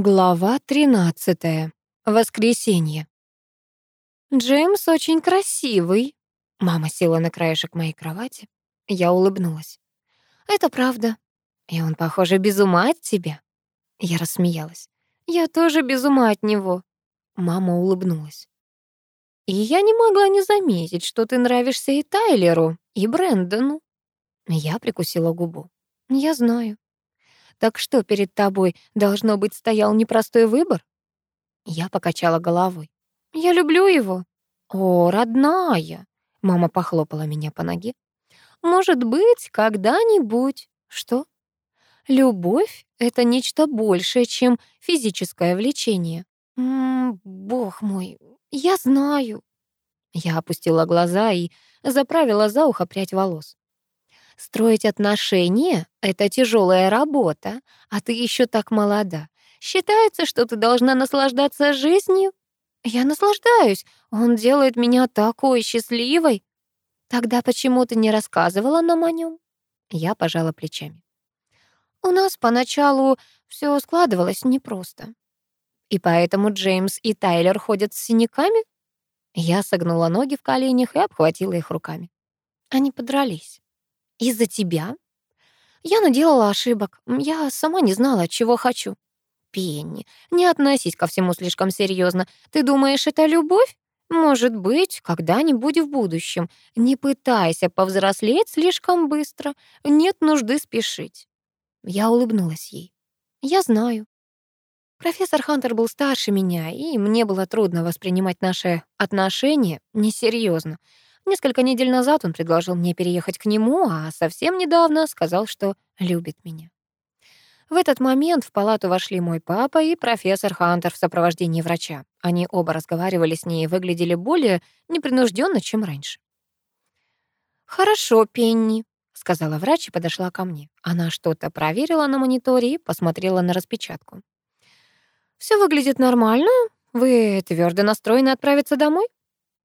Глава 13. Воскресенье. Джеймс очень красивый. Мама села на краешек моей кровати. Я улыбнулась. Это правда. И он, похоже, без ума от тебя. Я рассмеялась. Я тоже без ума от него. Мама улыбнулась. И я не могла не заметить, что ты нравишься и Тайлеру, и Брэндону. Я прикусила губу. Я знаю. Так что перед тобой, должно быть, стоял непростой выбор? Я покачала головой. Я люблю его. О, родная. Мама похлопала меня по ноге. Может быть, когда-нибудь. Что? Любовь — это нечто большее, чем физическое влечение. М -м, бог мой, я знаю. Я опустила глаза и заправила за ухо прядь волос. Строить отношения — это тяжелая работа, а ты еще так молода. Считается, что ты должна наслаждаться жизнью. Я наслаждаюсь, он делает меня такой счастливой. Тогда почему ты не рассказывала нам о нем? Я пожала плечами. У нас поначалу все складывалось непросто. И поэтому Джеймс и Тайлер ходят с синяками? Я согнула ноги в коленях и обхватила их руками. Они подрались. Из-за тебя? Я наделала ошибок. Я сама не знала, чего хочу. Пенни, не относись ко всему слишком серьезно. Ты думаешь, это любовь? Может быть, когда-нибудь в будущем. Не пытайся повзрослеть слишком быстро. Нет нужды спешить. Я улыбнулась ей. Я знаю. Профессор Хантер был старше меня, и мне было трудно воспринимать наши отношения несерьезно. Несколько недель назад он предложил мне переехать к нему, а совсем недавно сказал, что любит меня. В этот момент в палату вошли мой папа и профессор Хантер в сопровождении врача. Они оба разговаривали с ней и выглядели более непринужденно, чем раньше. «Хорошо, Пенни», — сказала врач и подошла ко мне. Она что-то проверила на мониторе и посмотрела на распечатку. Все выглядит нормально. Вы твердо настроены отправиться домой?»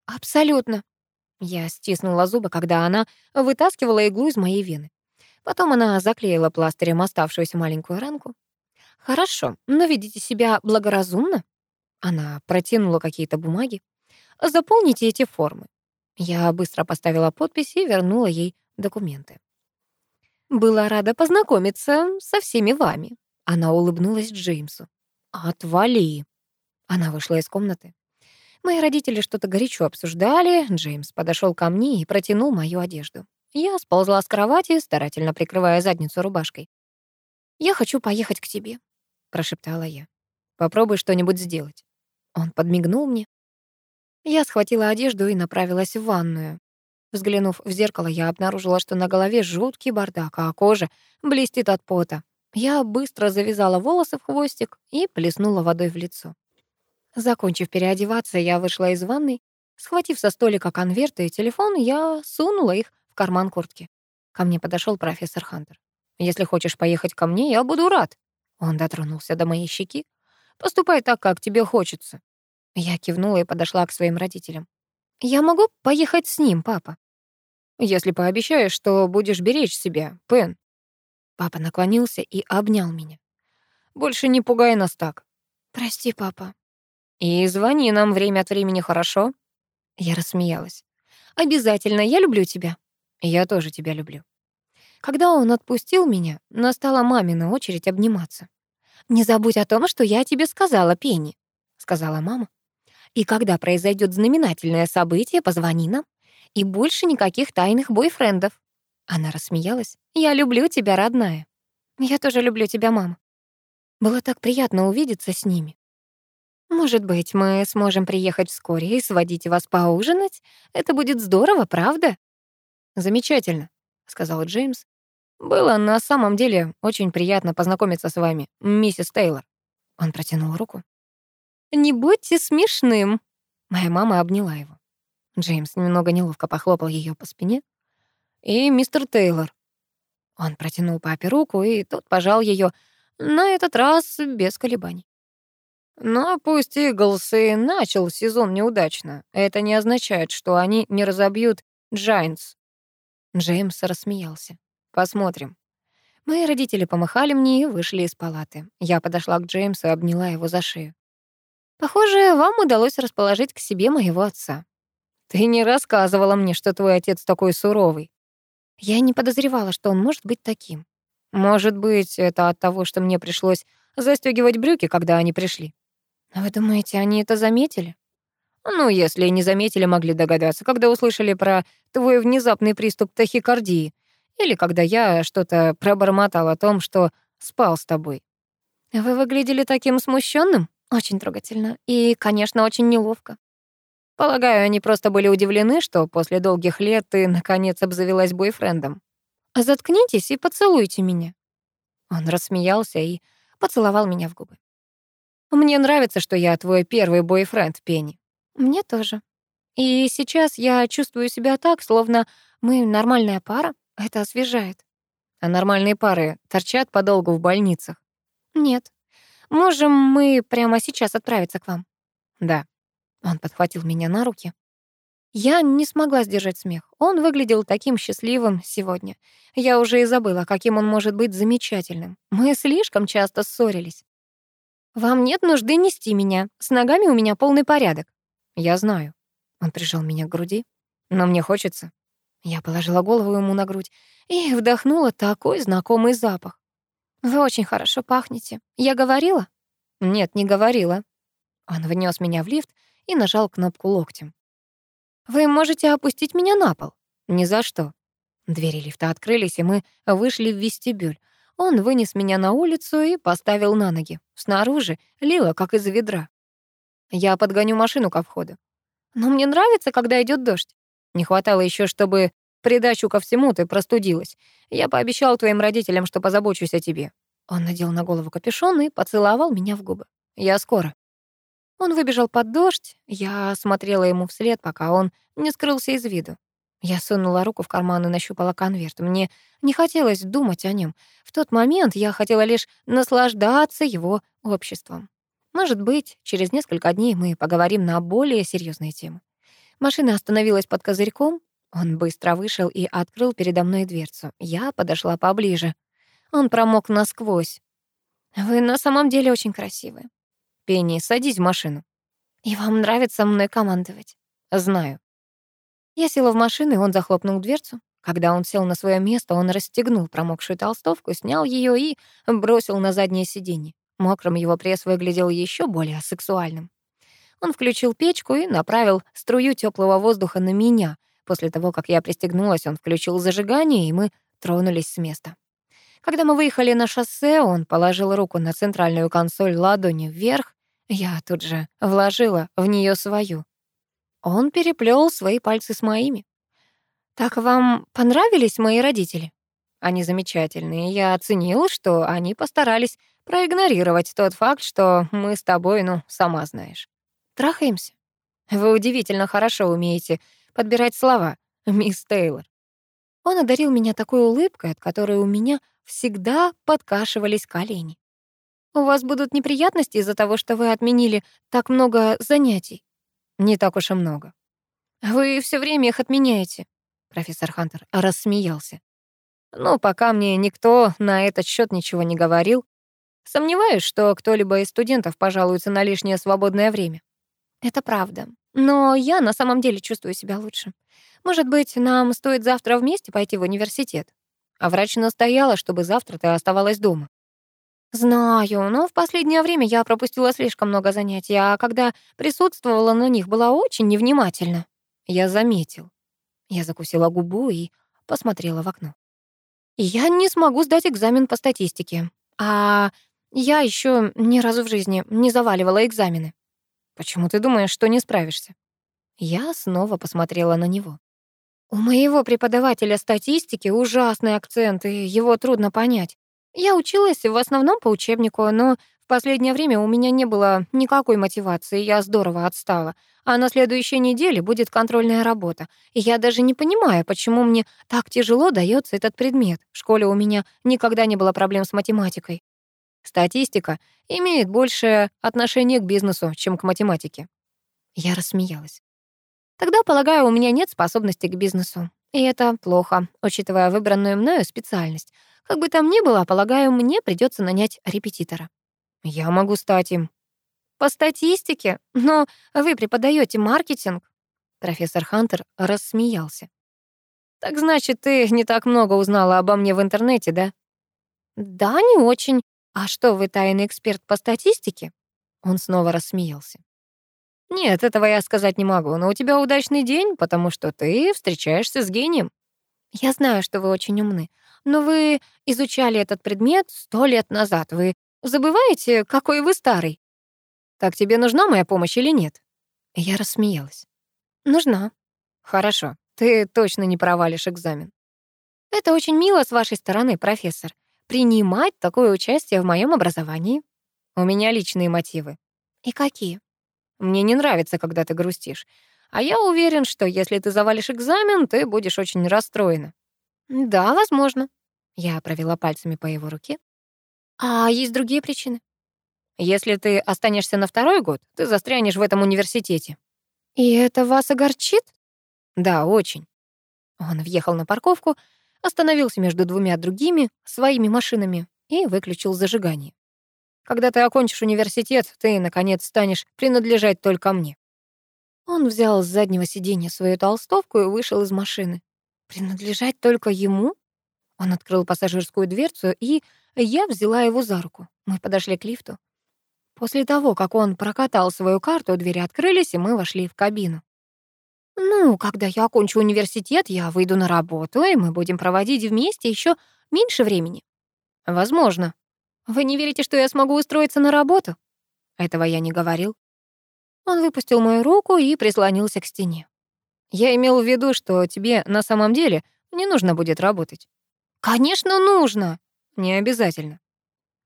«Абсолютно», я стиснула зубы, когда она вытаскивала иглу из моей вены. Потом она заклеила пластырем оставшуюся маленькую ранку. «Хорошо, но ведите себя благоразумно». Она протянула какие-то бумаги. «Заполните эти формы». Я быстро поставила подпись и вернула ей документы. «Была рада познакомиться со всеми вами». Она улыбнулась Джеймсу. «Отвали». Она вышла из комнаты. Мои родители что-то горячо обсуждали. Джеймс подошел ко мне и протянул мою одежду. Я сползла с кровати, старательно прикрывая задницу рубашкой. «Я хочу поехать к тебе», — прошептала я. «Попробуй что-нибудь сделать». Он подмигнул мне. Я схватила одежду и направилась в ванную. Взглянув в зеркало, я обнаружила, что на голове жуткий бардак, а кожа блестит от пота. Я быстро завязала волосы в хвостик и плеснула водой в лицо. Закончив переодеваться, я вышла из ванной. Схватив со столика конверты и телефон, я сунула их в карман куртки. Ко мне подошел профессор Хантер. «Если хочешь поехать ко мне, я буду рад». Он дотронулся до моей щеки. «Поступай так, как тебе хочется». Я кивнула и подошла к своим родителям. «Я могу поехать с ним, папа?» «Если пообещаешь, что будешь беречь себя, Пен». Папа наклонился и обнял меня. «Больше не пугай нас так». «Прости, папа», «И звони нам время от времени, хорошо?» Я рассмеялась. «Обязательно, я люблю тебя». «Я тоже тебя люблю». Когда он отпустил меня, настала мамина очередь обниматься. «Не забудь о том, что я тебе сказала, Пенни», — сказала мама. «И когда произойдет знаменательное событие, позвони нам. И больше никаких тайных бойфрендов». Она рассмеялась. «Я люблю тебя, родная». «Я тоже люблю тебя, мама». Было так приятно увидеться с ними. Может быть, мы сможем приехать вскоре и сводить вас поужинать? Это будет здорово, правда? Замечательно, сказал Джеймс. Было на самом деле очень приятно познакомиться с вами, миссис Тейлор. Он протянул руку. Не будьте смешным. Моя мама обняла его. Джеймс немного неловко похлопал ее по спине. И мистер Тейлор. Он протянул папе руку, и тот пожал ее на этот раз без колебаний. Но пусть Иглс и начал сезон неудачно, это не означает, что они не разобьют Джайентс. Джеймс рассмеялся. Посмотрим. Мои родители помахали мне и вышли из палаты. Я подошла к Джеймсу и обняла его за шею. «Похоже, вам удалось расположить к себе моего отца. Ты не рассказывала мне, что твой отец такой суровый. Я не подозревала, что он может быть таким. Может быть, это от того, что мне пришлось застегивать брюки, когда они пришли. А вы думаете, они это заметили? Ну, если не заметили, могли догадаться, когда услышали про твой внезапный приступ тахикардии или когда я что-то пробормотал о том, что спал с тобой. Вы выглядели таким смущенным, очень трогательно и, конечно, очень неловко. Полагаю, они просто были удивлены, что после долгих лет ты, наконец, обзавелась бойфрендом. А заткнитесь и поцелуйте меня. Он рассмеялся и поцеловал меня в губы. Мне нравится, что я твой первый бойфренд, Пенни. Мне тоже. И сейчас я чувствую себя так, словно мы нормальная пара. Это освежает. А нормальные пары торчат подолгу в больницах. Нет. Можем мы прямо сейчас отправиться к вам? Да. Он подхватил меня на руки. Я не смогла сдержать смех. Он выглядел таким счастливым сегодня. Я уже и забыла, каким он может быть замечательным. Мы слишком часто ссорились. «Вам нет нужды нести меня. С ногами у меня полный порядок». «Я знаю». Он прижал меня к груди. «Но мне хочется». Я положила голову ему на грудь и вдохнула такой знакомый запах. «Вы очень хорошо пахнете. Я говорила?» «Нет, не говорила». Он внес меня в лифт и нажал кнопку локтем. «Вы можете опустить меня на пол?» «Ни за что». Двери лифта открылись, и мы вышли в вестибюль. Он вынес меня на улицу и поставил на ноги. Снаружи лило, как из ведра. Я подгоню машину ко входу. Но мне нравится, когда идет дождь. Не хватало еще, чтобы придачу ко всему ты простудилась. Я пообещал твоим родителям, что позабочусь о тебе. Он надел на голову капюшон и поцеловал меня в губы. Я скоро. Он выбежал под дождь, я смотрела ему вслед, пока он не скрылся из виду. Я сунула руку в карман и нащупала конверт. Мне не хотелось думать о нем. В тот момент я хотела лишь наслаждаться его обществом. Может быть, через несколько дней мы поговорим на более серьезные темы. Машина остановилась под козырьком. Он быстро вышел и открыл передо мной дверцу. Я подошла поближе. Он промок насквозь. «Вы на самом деле очень красивы». «Пенни, садись в машину». «И вам нравится мной командовать?» «Знаю». Я села в машину, и он захлопнул дверцу. Когда он сел на свое место, он расстегнул промокшую толстовку, снял ее и бросил на заднее сиденье. Мокрым его пресс выглядел еще более сексуальным. Он включил печку и направил струю теплого воздуха на меня. После того, как я пристегнулась, он включил зажигание, и мы тронулись с места. Когда мы выехали на шоссе, он положил руку на центральную консоль ладонью вверх. Я тут же вложила в нее свою. Он переплел свои пальцы с моими. «Так вам понравились мои родители?» «Они замечательные. Я оценил, что они постарались проигнорировать тот факт, что мы с тобой, ну, сама знаешь. Трахаемся? Вы удивительно хорошо умеете подбирать слова, мисс Тейлор». Он одарил меня такой улыбкой, от которой у меня всегда подкашивались колени. «У вас будут неприятности из-за того, что вы отменили так много занятий?» Не так уж и много. Вы все время их отменяете. Профессор Хантер рассмеялся. Ну, пока мне никто на этот счет ничего не говорил. Сомневаюсь, что кто-либо из студентов пожалуется на лишнее свободное время. Это правда. Но я на самом деле чувствую себя лучше. Может быть, нам стоит завтра вместе пойти в университет? А врач настояла, чтобы завтра ты оставалась дома. Знаю, но в последнее время я пропустила слишком много занятий, а когда присутствовала на них, была очень невнимательна. Я заметил. Я закусила губу и посмотрела в окно. Я не смогу сдать экзамен по статистике. А я еще ни разу в жизни не заваливала экзамены. Почему ты думаешь, что не справишься? Я снова посмотрела на него. У моего преподавателя статистики ужасный акцент, и его трудно понять. Я училась в основном по учебнику, но в последнее время у меня не было никакой мотивации, я здорово отстала. А на следующей неделе будет контрольная работа. И я даже не понимаю, почему мне так тяжело дается этот предмет. В школе у меня никогда не было проблем с математикой. Статистика имеет большее отношение к бизнесу, чем к математике. Я рассмеялась. Тогда, полагаю, у меня нет способности к бизнесу. И это плохо, учитывая выбранную мною специальность. Как бы там ни было, полагаю, мне придется нанять репетитора. Я могу стать им. По статистике, но вы преподаете маркетинг. Профессор Хантер рассмеялся. Так значит, ты не так много узнала обо мне в интернете, да? Да, не очень. А что, вы тайный эксперт по статистике? Он снова рассмеялся. Нет, этого я сказать не могу, но у тебя удачный день, потому что ты встречаешься с гением. Я знаю, что вы очень умны, но вы изучали этот предмет сто лет назад. Вы забываете, какой вы старый? Так тебе нужна моя помощь или нет? Я рассмеялась. Нужна. Хорошо, ты точно не провалишь экзамен. Это очень мило с вашей стороны, профессор, принимать такое участие в моем образовании. У меня личные мотивы. И какие? Мне не нравится, когда ты грустишь. А я уверен, что если ты завалишь экзамен, ты будешь очень расстроена. Да, возможно. Я провела пальцами по его руке. А есть другие причины? Если ты останешься на второй год, ты застрянешь в этом университете. И это вас огорчит? Да, очень. Он въехал на парковку, остановился между двумя другими своими машинами и выключил зажигание. Когда ты окончишь университет, ты, наконец, станешь принадлежать только мне». Он взял с заднего сиденья свою толстовку и вышел из машины. «Принадлежать только ему?» Он открыл пассажирскую дверцу, и я взяла его за руку. Мы подошли к лифту. После того, как он прокатал свою карту, двери открылись, и мы вошли в кабину. «Ну, когда я окончу университет, я выйду на работу, и мы будем проводить вместе еще меньше времени». «Возможно», вы не верите, что я смогу устроиться на работу? Этого я не говорил. Он выпустил мою руку и прислонился к стене. Я имел в виду, что тебе на самом деле не нужно будет работать. Конечно, нужно. Не обязательно.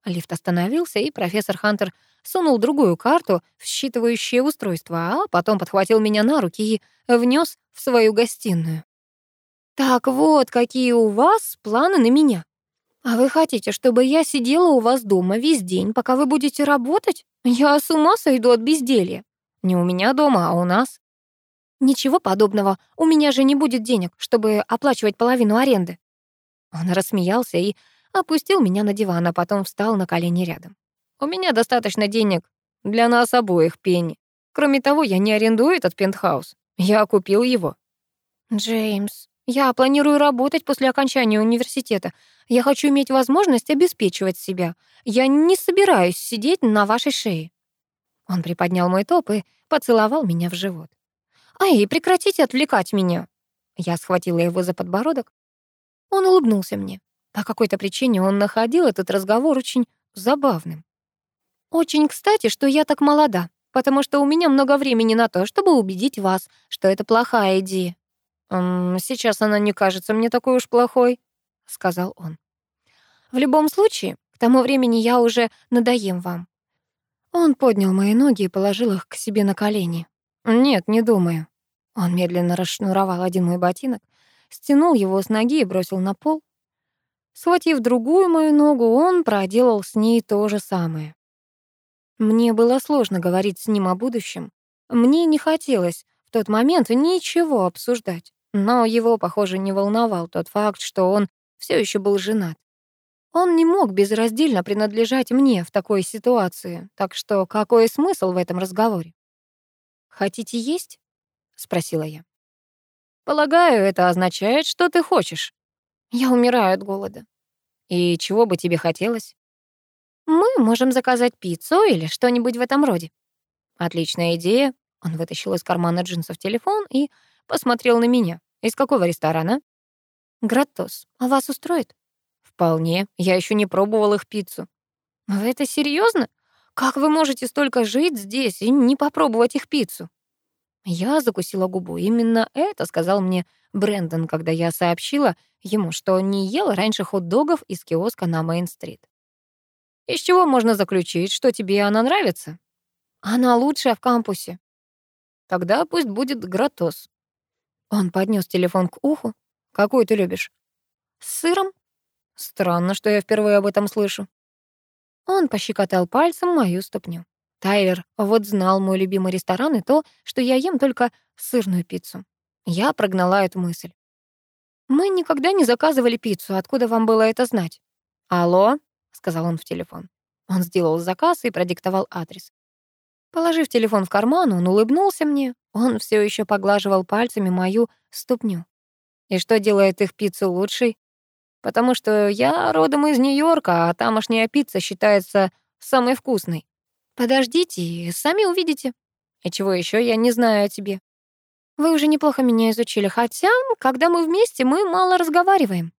Лифт остановился, и профессор Хантер сунул другую карту в считывающее устройство, а потом подхватил меня на руки и внес в свою гостиную. «Так вот, какие у вас планы на меня?» «А вы хотите, чтобы я сидела у вас дома весь день, пока вы будете работать? Я с ума сойду от безделья. Не у меня дома, а у нас». «Ничего подобного. У меня же не будет денег, чтобы оплачивать половину аренды». Он рассмеялся и опустил меня на диван, а потом встал на колени рядом. «У меня достаточно денег для нас обоих, Пенни. Кроме того, я не арендую этот пентхаус. Я купил его». «Джеймс, я планирую работать после окончания университета. Я хочу иметь возможность обеспечивать себя. Я не собираюсь сидеть на вашей шее». Он приподнял мой топ и поцеловал меня в живот. «Ай, прекратите отвлекать меня!» Я схватила его за подбородок. Он улыбнулся мне. По какой-то причине он находил этот разговор очень забавным. «Очень кстати, что я так молода, потому что у меня много времени на то, чтобы убедить вас, что это плохая идея. «Сейчас она не кажется мне такой уж плохой», — сказал он. «В любом случае, к тому времени я уже надоем вам». Он поднял мои ноги и положил их к себе на колени. «Нет, не думаю». Он медленно расшнуровал один мой ботинок, стянул его с ноги и бросил на пол. Схватив другую мою ногу, он проделал с ней то же самое. Мне было сложно говорить с ним о будущем. Мне не хотелось в тот момент ничего обсуждать. Но его, похоже, не волновал тот факт, что он все еще был женат. Он не мог безраздельно принадлежать мне в такой ситуации, так что какой смысл в этом разговоре? «Хотите есть?» — спросила я. «Полагаю, это означает, что ты хочешь». «Я умираю от голода». «И чего бы тебе хотелось?» «Мы можем заказать пиццу или что-нибудь в этом роде». «Отличная идея». Он вытащил из кармана джинсов телефон и посмотрел на меня. «Из какого ресторана?» «Гратос. А вас устроит?» «Вполне. Я еще не пробовал их пиццу». «Вы это серьезно? Как вы можете столько жить здесь и не попробовать их пиццу?» Я закусила губу. Именно это сказал мне Брэндон, когда я сообщила ему, что не ела раньше хот-догов из киоска на Мейн-стрит. «Из чего можно заключить, что тебе она нравится?» «Она лучшая в кампусе». «Тогда пусть будет Гратос. Он поднес телефон к уху. «Какой ты любишь?» «С сыром?» «Странно, что я впервые об этом слышу». Он пощекотал пальцем мою ступню. Тайлер вот знал мой любимый ресторан и то, что я ем только сырную пиццу. Я прогнала эту мысль. «Мы никогда не заказывали пиццу. Откуда вам было это знать?» «Алло?» — сказал он в телефон. Он сделал заказ и продиктовал адрес. Положив телефон в карман, он улыбнулся мне. Он все еще поглаживал пальцами мою ступню. И что делает их пиццу лучшей? Потому что я родом из Нью-Йорка, а тамошняя пицца считается самой вкусной. Подождите, сами увидите. И чего еще я не знаю о тебе. Вы уже неплохо меня изучили, хотя, когда мы вместе, мы мало разговариваем.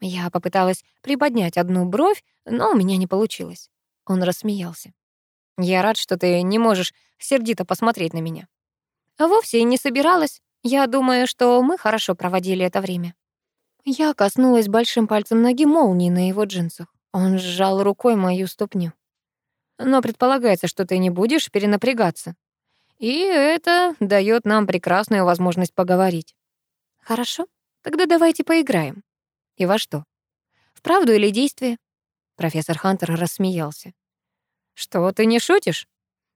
Я попыталась приподнять одну бровь, но у меня не получилось. Он рассмеялся. Я рад, что ты не можешь сердито посмотреть на меня. Вовсе и не собиралась. Я думаю, что мы хорошо проводили это время. Я коснулась большим пальцем ноги молнии на его джинсах. Он сжал рукой мою ступню. Но предполагается, что ты не будешь перенапрягаться. И это дает нам прекрасную возможность поговорить. Хорошо, тогда давайте поиграем. И во что? В правду или действие? Профессор Хантер рассмеялся. Что, ты не шутишь?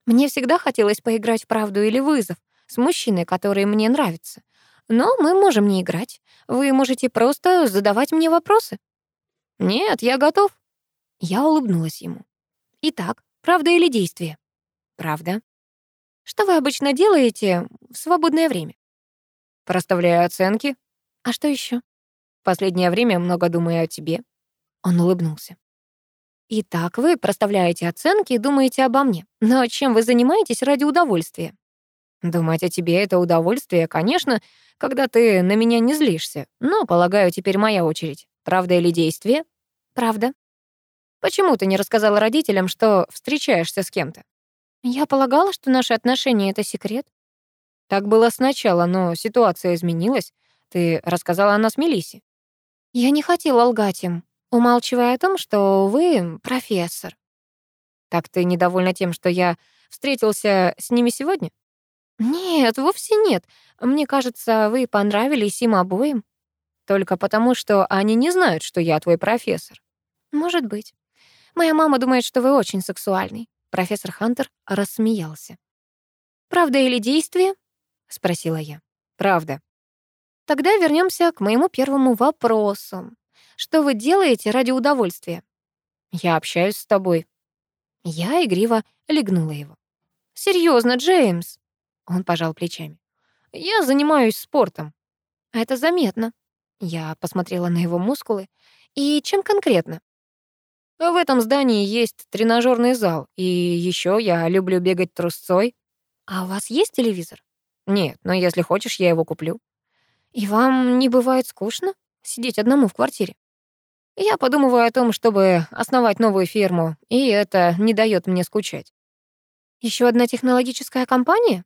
Мне всегда хотелось поиграть в правду или вызов с мужчиной, который мне нравится. Но мы можем не играть. Вы можете просто задавать мне вопросы. Нет, я готов. Я улыбнулась ему. Итак, правда или действие? Правда. Что вы обычно делаете в свободное время? Проставляю оценки. А что еще? Последнее время много думаю о тебе. Он улыбнулся. Итак, вы проставляете оценки и думаете обо мне. Но чем вы занимаетесь ради удовольствия? Думать о тебе — это удовольствие, конечно, когда ты на меня не злишься. Но, полагаю, теперь моя очередь. Правда или действие? Правда. Почему ты не рассказала родителям, что встречаешься с кем-то? Я полагала, что наши отношения — это секрет. Так было сначала, но ситуация изменилась. Ты рассказала о нас Мелисе. Я не хотела лгать им, умалчивая о том, что вы профессор. Так ты недовольна тем, что я встретился с ними сегодня? Нет, вовсе нет. Мне кажется, вы понравились им обоим. Только потому, что они не знают, что я твой профессор. Может быть. Моя мама думает, что вы очень сексуальный. Профессор Хантер рассмеялся. «Правда или действие?» — спросила я. «Правда». Тогда вернемся к моему первому вопросу. Что вы делаете ради удовольствия? Я общаюсь с тобой. Я игриво легнула его. Серьезно, Джеймс? Он пожал плечами. Я занимаюсь спортом. Это заметно. Я посмотрела на его мускулы. И чем конкретно? В этом здании есть тренажерный зал, и еще я люблю бегать трусцой. А у вас есть телевизор? Нет, но если хочешь, я его куплю. И вам не бывает скучно сидеть одному в квартире? Я подумываю о том, чтобы основать новую фирму, и это не дает мне скучать. Еще одна технологическая компания?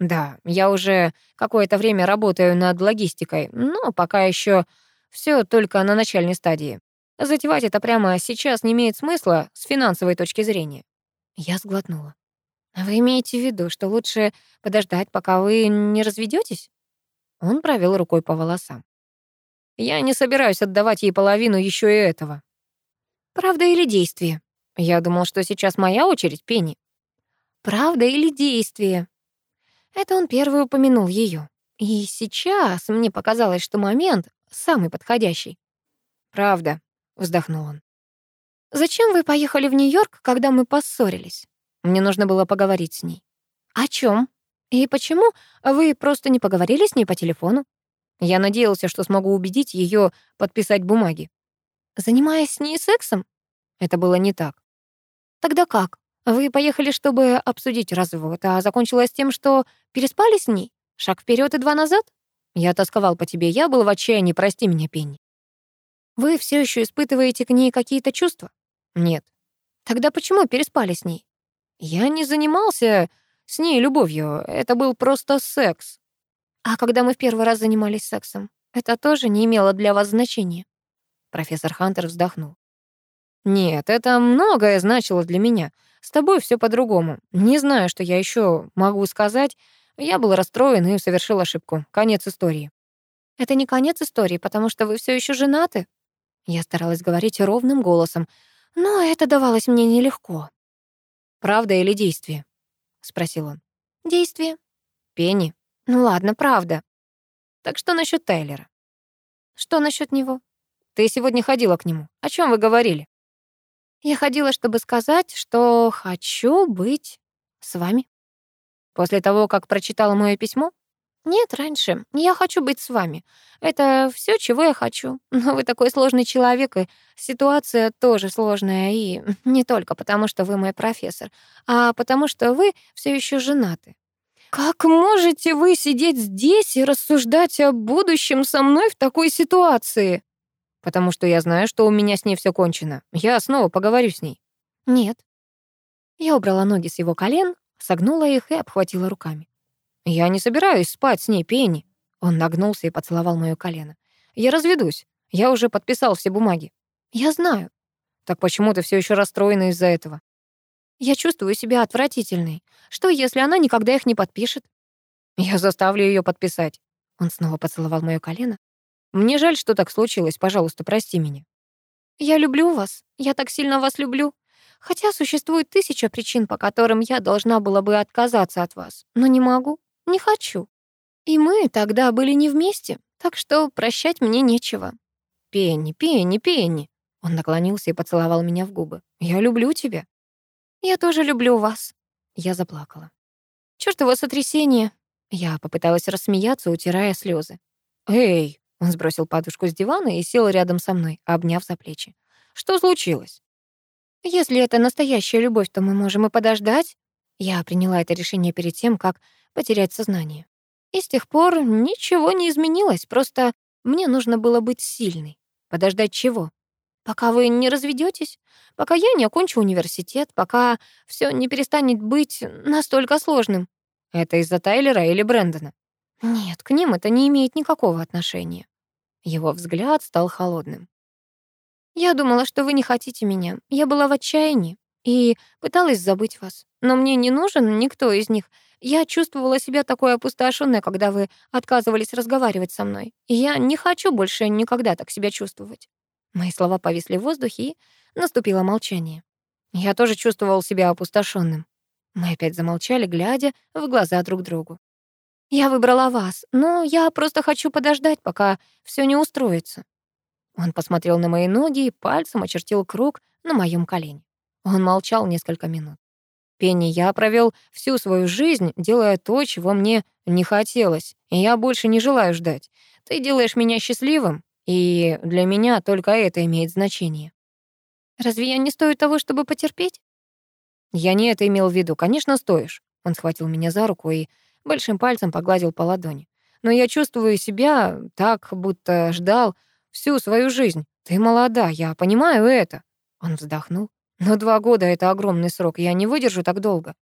Да, я уже какое-то время работаю над логистикой, но пока еще все только на начальной стадии. Затевать это прямо сейчас не имеет смысла с финансовой точки зрения. Я сглотнула. Вы имеете в виду, что лучше подождать, пока вы не разведетесь? Он провел рукой по волосам. Я не собираюсь отдавать ей половину еще и этого. Правда или действие? Я думал, что сейчас моя очередь, Пенни. Правда или действие? Это он первый упомянул ее. И сейчас мне показалось, что момент самый подходящий. Правда, вздохнул он. Зачем вы поехали в Нью-Йорк, когда мы поссорились? Мне нужно было поговорить с ней. О чем? И почему вы просто не поговорили с ней по телефону? Я надеялся, что смогу убедить ее подписать бумаги. Занимаясь с ней сексом? Это было не так. Тогда как? Вы поехали, чтобы обсудить развод, а закончилось тем, что переспали с ней? Шаг вперед и два назад? Я тосковал по тебе, я был в отчаянии, прости меня, Пенни. Вы все еще испытываете к ней какие-то чувства? Нет. Тогда почему переспали с ней? Я не занимался с ней любовью, это был просто секс. А когда мы в первый раз занимались сексом, это тоже не имело для вас значения? Профессор Хантер вздохнул. Нет, это многое значило для меня. С тобой все по-другому. Не знаю, что я еще могу сказать. Я был расстроен и совершил ошибку. Конец истории. Это не конец истории, потому что вы все еще женаты, я старалась говорить ровным голосом, но это давалось мне нелегко. «Правда или действие?» — спросил он. «Действие». «Пенни?» «Ну ладно, правда». «Так что насчет Тайлера?» «Что насчет него?» Ты сегодня ходила к нему. О чем вы говорили? Я ходила, чтобы сказать, что хочу быть с вами. После того, как прочитала мое письмо? Нет, раньше. Я хочу быть с вами. Это все, чего я хочу. Но вы такой сложный человек, и ситуация тоже сложная. И не только потому, что вы мой профессор, а потому что вы все еще женаты. Как можете вы сидеть здесь и рассуждать о будущем со мной в такой ситуации? Потому что я знаю, что у меня с ней все кончено. Я снова поговорю с ней. Нет. Я убрала ноги с его колен, согнула их и обхватила руками. «Я не собираюсь спать с ней, Пенни». Он нагнулся и поцеловал моё колено. «Я разведусь. Я уже подписал все бумаги». «Я знаю». «Так почему ты все еще расстроена из-за этого?» «Я чувствую себя отвратительной. Что, если она никогда их не подпишет?» «Я заставлю ее подписать». Он снова поцеловал моё колено. «Мне жаль, что так случилось. Пожалуйста, прости меня». «Я люблю вас. Я так сильно вас люблю. Хотя существует тысяча причин, по которым я должна была бы отказаться от вас. Но не могу. Не хочу. И мы тогда были не вместе, так что прощать мне нечего. Пенни, Пенни, Пенни. Он наклонился и поцеловал меня в губы. Я люблю тебя. Я тоже люблю вас. Я заплакала. Чёртово сотрясение. Я попыталась рассмеяться, утирая слезы. Эй, он сбросил подушку с дивана и сел рядом со мной, обняв за плечи. Что случилось? Если это настоящая любовь, то мы можем и подождать. Я приняла это решение перед тем, как потерять сознание. И с тех пор ничего не изменилось, просто мне нужно было быть сильной. Подождать чего? Пока вы не разведетесь, пока я не окончу университет, пока все не перестанет быть настолько сложным. Это из-за Тайлера или Брэндона? Нет, к ним это не имеет никакого отношения. Его взгляд стал холодным. Я думала, что вы не хотите меня. Я была в отчаянии и пыталась забыть вас. Но мне не нужен никто из них. Я чувствовала себя такой опустошенной, когда вы отказывались разговаривать со мной. И я не хочу больше никогда так себя чувствовать. Мои слова повисли в воздухе, и наступило молчание. Я тоже чувствовал себя опустошенным. Мы опять замолчали, глядя в глаза друг другу. Я выбрала вас, но я просто хочу подождать, пока все не устроится. Он посмотрел на мои ноги и пальцем очертил круг на моем колене. Он молчал несколько минут. Пенни, я провел всю свою жизнь, делая то, чего мне не хотелось, и я больше не желаю ждать. Ты делаешь меня счастливым, и для меня только это имеет значение. Разве я не стою того, чтобы потерпеть? Я не это имел в виду. Конечно, стоишь. Он схватил меня за руку и большим пальцем погладил по ладони. Но я чувствую себя так, будто ждал всю свою жизнь. Ты молода, я понимаю это. Он вздохнул. Но два года — это огромный срок, я не выдержу так долго.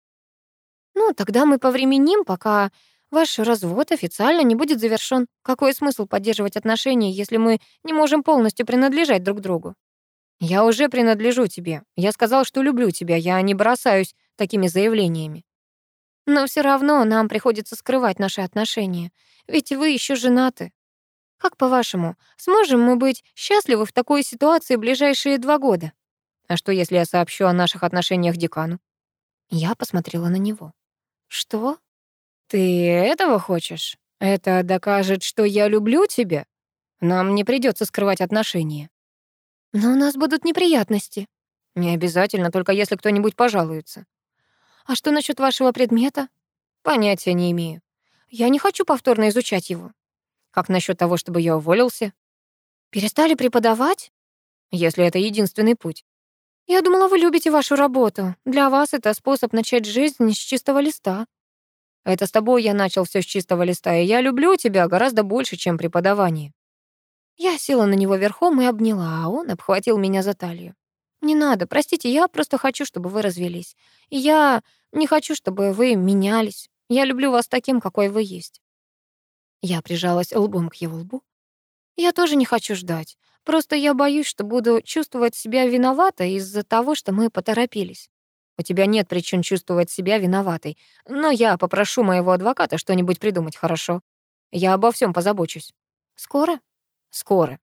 Ну, тогда мы повременим, пока ваш развод официально не будет завершён. Какой смысл поддерживать отношения, если мы не можем полностью принадлежать друг другу? Я уже принадлежу тебе. Я сказал, что люблю тебя, я не бросаюсь такими заявлениями. Но всё равно нам приходится скрывать наши отношения, ведь вы ещё женаты. Как по-вашему, сможем мы быть счастливы в такой ситуации ближайшие два года? А что, если я сообщу о наших отношениях декану? Я посмотрела на него. Что? Ты этого хочешь? Это докажет, что я люблю тебя? Нам не придется скрывать отношения. Но у нас будут неприятности. Не обязательно, только если кто-нибудь пожалуется. А что насчет вашего предмета? Понятия не имею. Я не хочу повторно изучать его. Как насчет того, чтобы я уволился? Перестали преподавать? Если это единственный путь. Я думала, вы любите вашу работу. Для вас это способ начать жизнь с чистого листа. Это с тобой я начал все с чистого листа, и я люблю тебя гораздо больше, чем преподавание. Я села на него верхом и обняла, а он обхватил меня за талию. Не надо, простите, я просто хочу, чтобы вы развелись. И я не хочу, чтобы вы менялись. Я люблю вас таким, какой вы есть. Я прижалась лбом к его лбу. Я тоже не хочу ждать. Просто я боюсь, что буду чувствовать себя виноватой из-за того, что мы поторопились. У тебя нет причин чувствовать себя виноватой, но я попрошу моего адвоката что-нибудь придумать, хорошо? Я обо всем позабочусь. Скоро? Скоро.